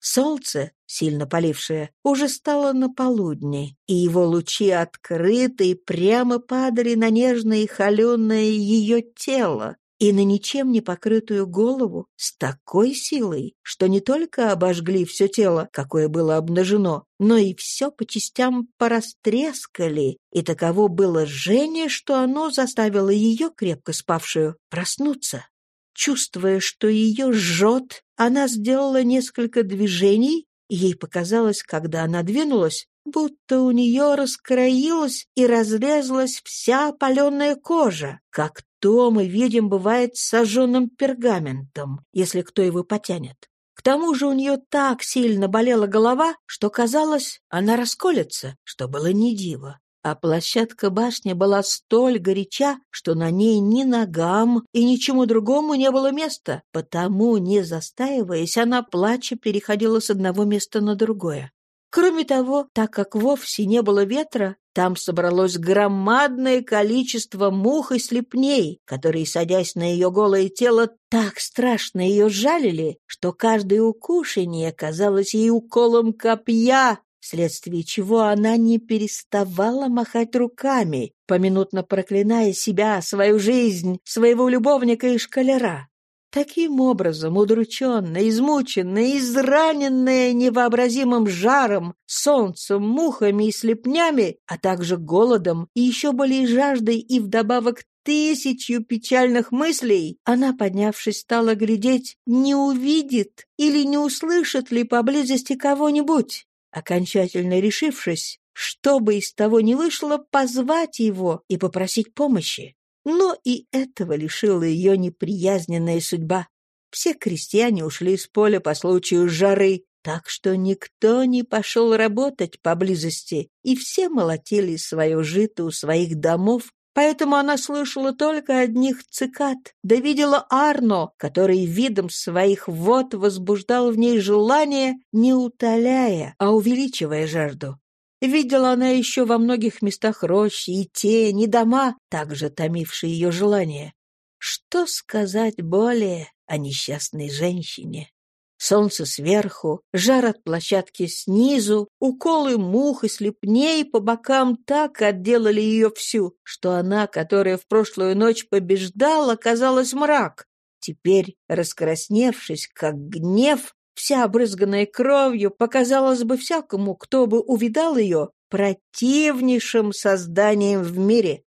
Солнце, сильно полившее, уже стало на полудне, и его лучи открыты прямо падали на нежное и холеное ее тело и на ничем не покрытую голову с такой силой, что не только обожгли все тело, какое было обнажено, но и все по частям порастрескали, и таково было жжение, что оно заставило ее, крепко спавшую, проснуться. Чувствуя, что ее жжет, она сделала несколько движений, ей показалось, когда она двинулась, будто у нее раскроилась и разрезалась вся опаленная кожа, как то мы видим бывает с сожженным пергаментом, если кто его потянет. К тому же у нее так сильно болела голова, что казалось, она расколется, что было не диво а площадка башни была столь горяча, что на ней ни ногам и ничему другому не было места, потому, не застаиваясь, она, плача, переходила с одного места на другое. Кроме того, так как вовсе не было ветра, там собралось громадное количество мух и слепней, которые, садясь на ее голое тело, так страшно ее жалили, что каждое укушение казалось ей уколом копья, вследствие чего она не переставала махать руками, поминутно проклиная себя, свою жизнь, своего любовника и шкалера. Таким образом, удрученная, измученная, израненная невообразимым жаром, солнцем, мухами и слепнями, а также голодом и еще более жаждой и вдобавок тысячью печальных мыслей, она, поднявшись, стала глядеть, не увидит или не услышит ли поблизости кого-нибудь. Окончательно решившись, что бы из того ни вышло, позвать его и попросить помощи. Но и этого лишила ее неприязненная судьба. Все крестьяне ушли с поля по случаю жары, так что никто не пошел работать поблизости, и все молотили свое жито у своих домов, поэтому она слышала только одних цикад, да видела Арно, который видом своих вод возбуждал в ней желание, не утоляя, а увеличивая жажду. Видела она еще во многих местах рощи и тени, дома, также томившие ее желание. Что сказать более о несчастной женщине? Солнце сверху, жар от площадки снизу, уколы мух и слепней по бокам так отделали ее всю, что она, которая в прошлую ночь побеждала, казалась мрак. Теперь, раскрасневшись, как гнев, вся обрызганная кровью, показалось бы всякому, кто бы увидал ее, противнейшим созданием в мире.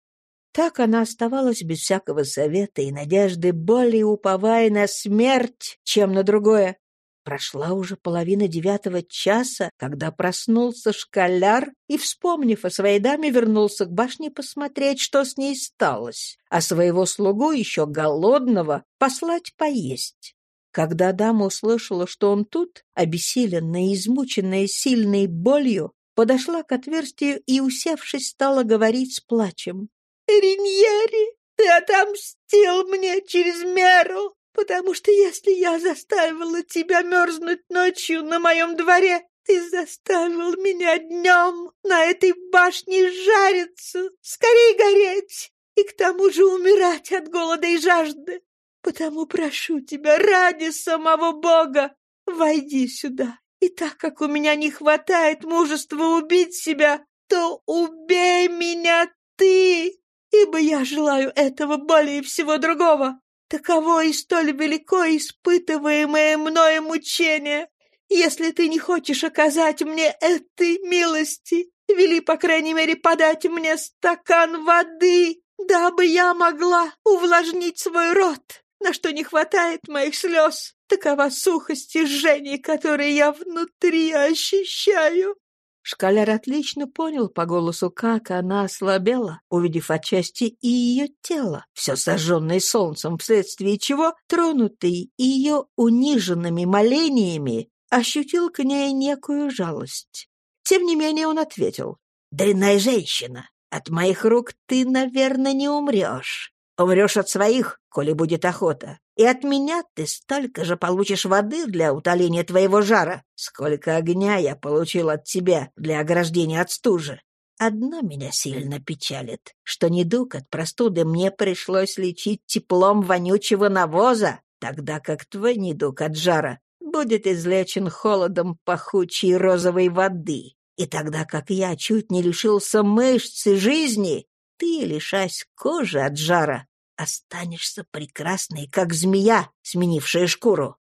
Так она оставалась без всякого совета и надежды, более уповая на смерть, чем на другое. Прошла уже половина девятого часа, когда проснулся школяр и, вспомнив о своей даме, вернулся к башне посмотреть, что с ней сталось, а своего слугу, еще голодного, послать поесть. Когда дама услышала, что он тут, обессиленная, измученная сильной болью, подошла к отверстию и, усевшись, стала говорить с плачем. «Риньери, ты отомстил мне через меру, потому что если я заставила тебя мерзнуть ночью на моем дворе, ты заставил меня днем на этой башне жариться, скорее гореть и к тому же умирать от голода и жажды. Потому прошу тебя, ради самого Бога, войди сюда. И так как у меня не хватает мужества убить себя, то убей меня ты, ибо я желаю этого более всего другого. Таково и столь велико испытываемое мною мучение. Если ты не хочешь оказать мне этой милости, вели, по крайней мере, подать мне стакан воды, дабы я могла увлажнить свой рот на что не хватает моих слез. Такова сухость и жжение, которые я внутри ощущаю. Школяр отлично понял по голосу, как она ослабела, увидев отчасти и ее тело, все сожженное солнцем, вследствие чего, тронутый ее униженными молениями, ощутил к ней некую жалость. Тем не менее он ответил, «Дрянная женщина, от моих рук ты, наверное, не умрешь. Умрешь от своих, коли будет охота. И от меня ты столько же получишь воды для утоления твоего жара, сколько огня я получил от тебя для ограждения от стужи. Одно меня сильно печалит, что недуг от простуды мне пришлось лечить теплом вонючего навоза, тогда как твой недуг от жара будет излечен холодом пахучей розовой воды. И тогда как я чуть не лишился мышц и жизни, ты, лишась кожи от жара, останешься прекрасной, как змея, сменившая шкуру.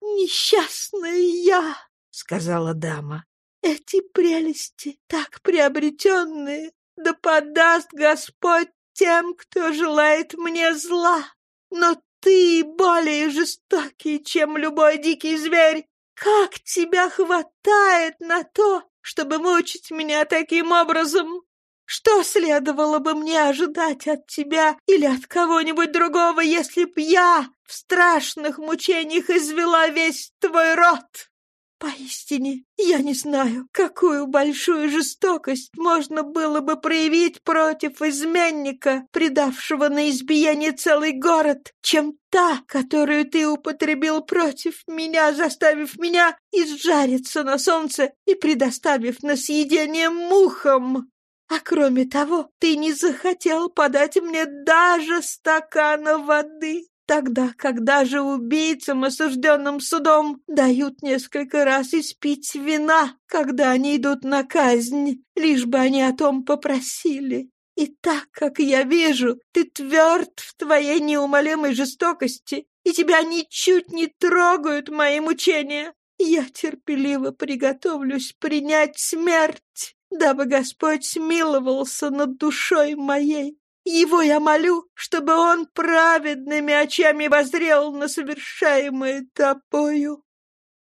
«Несчастная я!» — сказала дама. «Эти прелести, так приобретенные, да подаст Господь тем, кто желает мне зла. Но ты более жестокий, чем любой дикий зверь. Как тебя хватает на то, чтобы мучить меня таким образом?» Что следовало бы мне ожидать от тебя или от кого-нибудь другого, если б я в страшных мучениях извела весь твой род? Поистине, я не знаю, какую большую жестокость можно было бы проявить против изменника, предавшего на избиение целый город, чем та, которую ты употребил против меня, заставив меня изжариться на солнце и предоставив на съедение мухам. А кроме того, ты не захотел подать мне даже стакана воды, тогда когда же убийцам, осужденным судом, дают несколько раз испить вина, когда они идут на казнь, лишь бы они о том попросили. И так, как я вижу, ты тверд в твоей неумолимой жестокости, и тебя ничуть не трогают мои мучения. Я терпеливо приготовлюсь принять смерть, дабы Господь смиловался над душой моей. Его я молю, чтобы он праведными очами возрел на совершаемое тобою.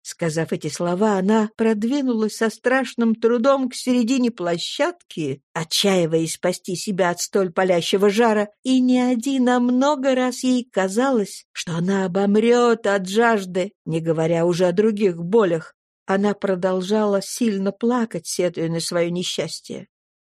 Сказав эти слова, она продвинулась со страшным трудом к середине площадки, отчаиваясь спасти себя от столь палящего жара, и не один, а много раз ей казалось, что она обомрет от жажды, не говоря уже о других болях. Она продолжала сильно плакать, сетуя на свое несчастье.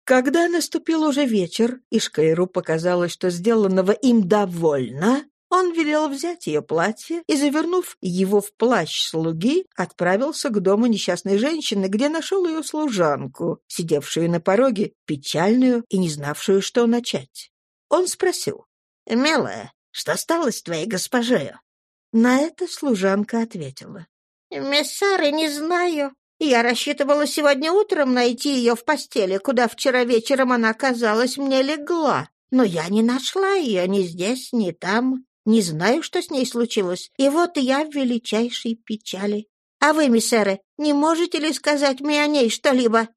Когда наступил уже вечер, и Шкайру показалось, что сделанного им довольно, он велел взять ее платье и, завернув его в плащ слуги, отправился к дому несчастной женщины, где нашел ее служанку, сидевшую на пороге, печальную и не знавшую, что начать. Он спросил, «Милая, что стало с твоей госпожей?» На это служанка ответила, «Миссары, не знаю. Я рассчитывала сегодня утром найти ее в постели, куда вчера вечером она, казалось, мне легла. Но я не нашла ее ни здесь, ни там. Не знаю, что с ней случилось, и вот я в величайшей печали. А вы, миссеры, не можете ли сказать мне о ней что-либо?»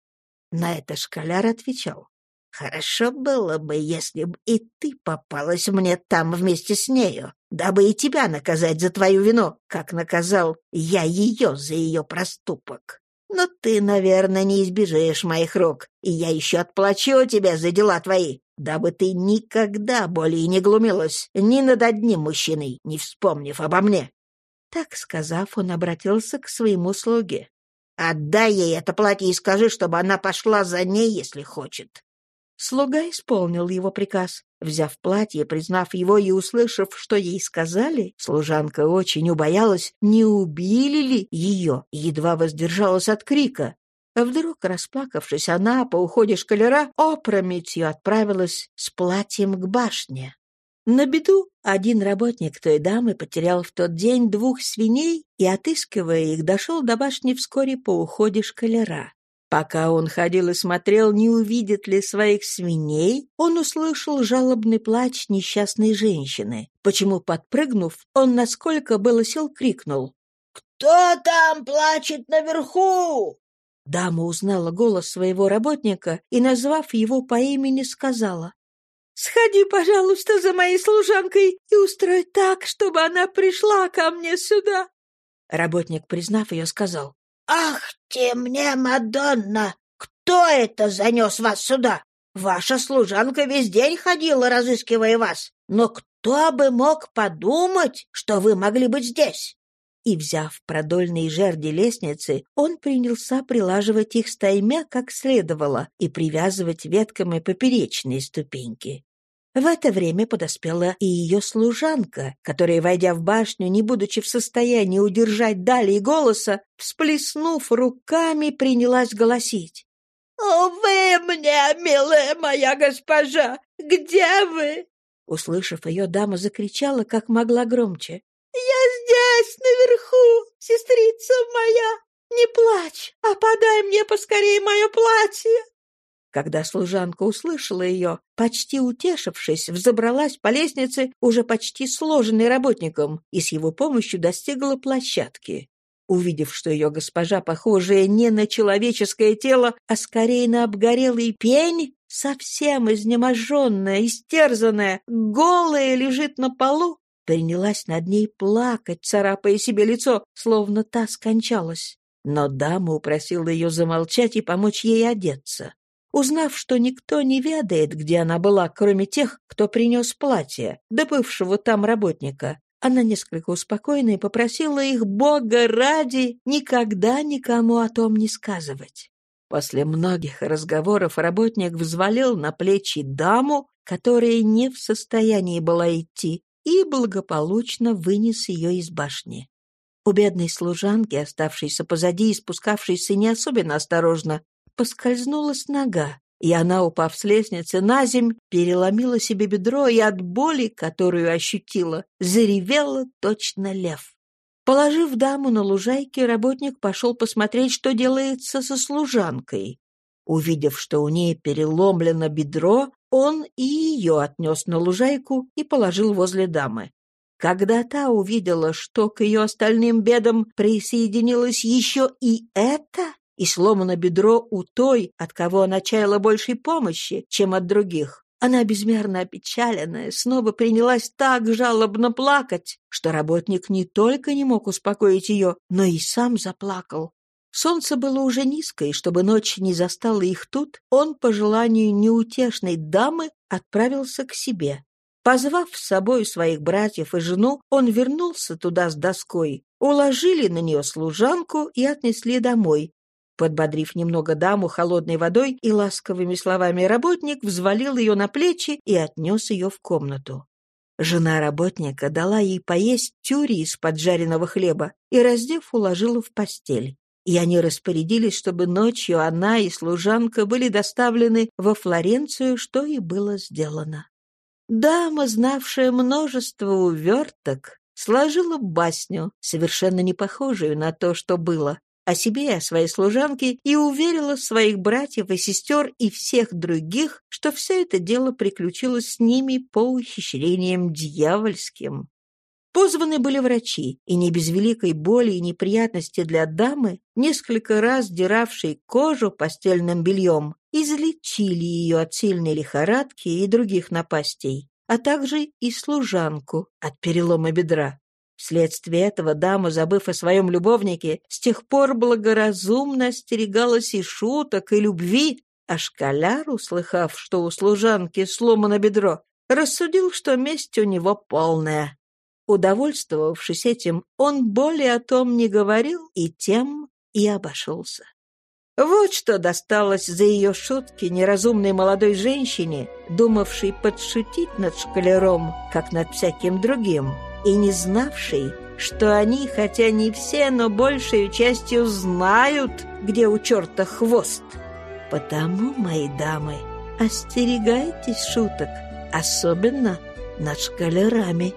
На это школяр отвечал. «Хорошо было бы, если бы и ты попалась мне там вместе с нею, дабы и тебя наказать за твою вину, как наказал я ее за ее проступок. Но ты, наверное, не избежишь моих рук, и я еще отплачу тебя за дела твои дабы ты никогда более не глумилась ни над одним мужчиной, не вспомнив обо мне». Так сказав, он обратился к своему слуге. «Отдай ей это платье и скажи, чтобы она пошла за ней, если хочет». Слуга исполнил его приказ. Взяв платье, признав его и услышав, что ей сказали, служанка очень убоялась, не убили ли ее, едва воздержалась от крика. Вдруг, расплакавшись, она по уходе шкалера опрометью отправилась с платьем к башне. На беду один работник той дамы потерял в тот день двух свиней и, отыскивая их, дошел до башни вскоре по уходе шкалера. Пока он ходил и смотрел, не увидит ли своих свиней, он услышал жалобный плач несчастной женщины. Почему, подпрыгнув, он, насколько было сил, крикнул. «Кто там плачет наверху?» Дама узнала голос своего работника и, назвав его по имени, сказала. «Сходи, пожалуйста, за моей служанкой и устрой так, чтобы она пришла ко мне сюда». Работник, признав ее, сказал. «Ах ты мне, Мадонна! Кто это занес вас сюда? Ваша служанка весь день ходила, разыскивая вас. Но кто бы мог подумать, что вы могли быть здесь? и, взяв продольные жерди лестницы, он принялся прилаживать их стаймя как следовало и привязывать ветками поперечные ступеньки. В это время подоспела и ее служанка, которая, войдя в башню, не будучи в состоянии удержать далее голоса, всплеснув руками, принялась голосить. «О, вы мне, милая моя госпожа! Где вы?» Услышав ее, дама закричала, как могла громче. «Я здесь, наверху, сестрица моя! Не плачь, а подай мне поскорее мое платье!» Когда служанка услышала ее, почти утешившись, взобралась по лестнице, уже почти сложенной работником, и с его помощью достигла площадки. Увидев, что ее госпожа, похожая не на человеческое тело, а скорее на обгорелый пень, совсем изнеможенная, истерзанная, голая лежит на полу, принялась над ней плакать, царапая себе лицо, словно та скончалась. Но дама упросила ее замолчать и помочь ей одеться. Узнав, что никто не ведает, где она была, кроме тех, кто принес платье, до бывшего там работника, она несколько успокоена и попросила их, Бога ради, никогда никому о том не сказывать. После многих разговоров работник взвалил на плечи даму, которая не в состоянии была идти, и благополучно вынес ее из башни. У бедной служанки, оставшейся позади и спускавшейся не особенно осторожно, поскользнулась нога, и она, упав с лестницы на земь, переломила себе бедро и от боли, которую ощутила, заревела точно лев. Положив даму на лужайке, работник пошел посмотреть, что делается со служанкой. Увидев, что у ней переломлено бедро, он и ее отнес на лужайку и положил возле дамы. Когда та увидела, что к ее остальным бедам присоединилось еще и это, и сломано бедро у той, от кого она чаяла большей помощи, чем от других, она, безмерно опечаленная, снова принялась так жалобно плакать, что работник не только не мог успокоить ее, но и сам заплакал. Солнце было уже низко, и чтобы ночь не застала их тут, он, по желанию неутешной дамы, отправился к себе. Позвав с собой своих братьев и жену, он вернулся туда с доской, уложили на нее служанку и отнесли домой. Подбодрив немного даму холодной водой и ласковыми словами работник взвалил ее на плечи и отнес ее в комнату. Жена работника дала ей поесть тюри из поджаренного хлеба и, раздев, уложила в постель. И они распорядились, чтобы ночью она и служанка были доставлены во Флоренцию, что и было сделано. Дама, знавшая множество уверток, сложила басню, совершенно не похожую на то, что было, о себе и о своей служанке и уверила своих братьев и сестер и всех других, что все это дело приключилось с ними по ухищрениям дьявольским. Позваны были врачи, и не без великой боли и неприятности для дамы, несколько раз диравшей кожу постельным бельем, излечили ее от сильной лихорадки и других напастей, а также и служанку от перелома бедра. Вследствие этого дама, забыв о своем любовнике, с тех пор благоразумно остерегалась и шуток, и любви, а школяр, услыхав, что у служанки сломано бедро, рассудил, что месть у него полная. Удовольствовавшись этим, он более о том не говорил и тем и обошелся. Вот что досталось за ее шутки неразумной молодой женщине, думавшей подшутить над шкалером, как над всяким другим, и не знавшей, что они, хотя не все, но большей частью знают, где у черта хвост. Потому, мои дамы, остерегайтесь шуток, особенно над шкалерами.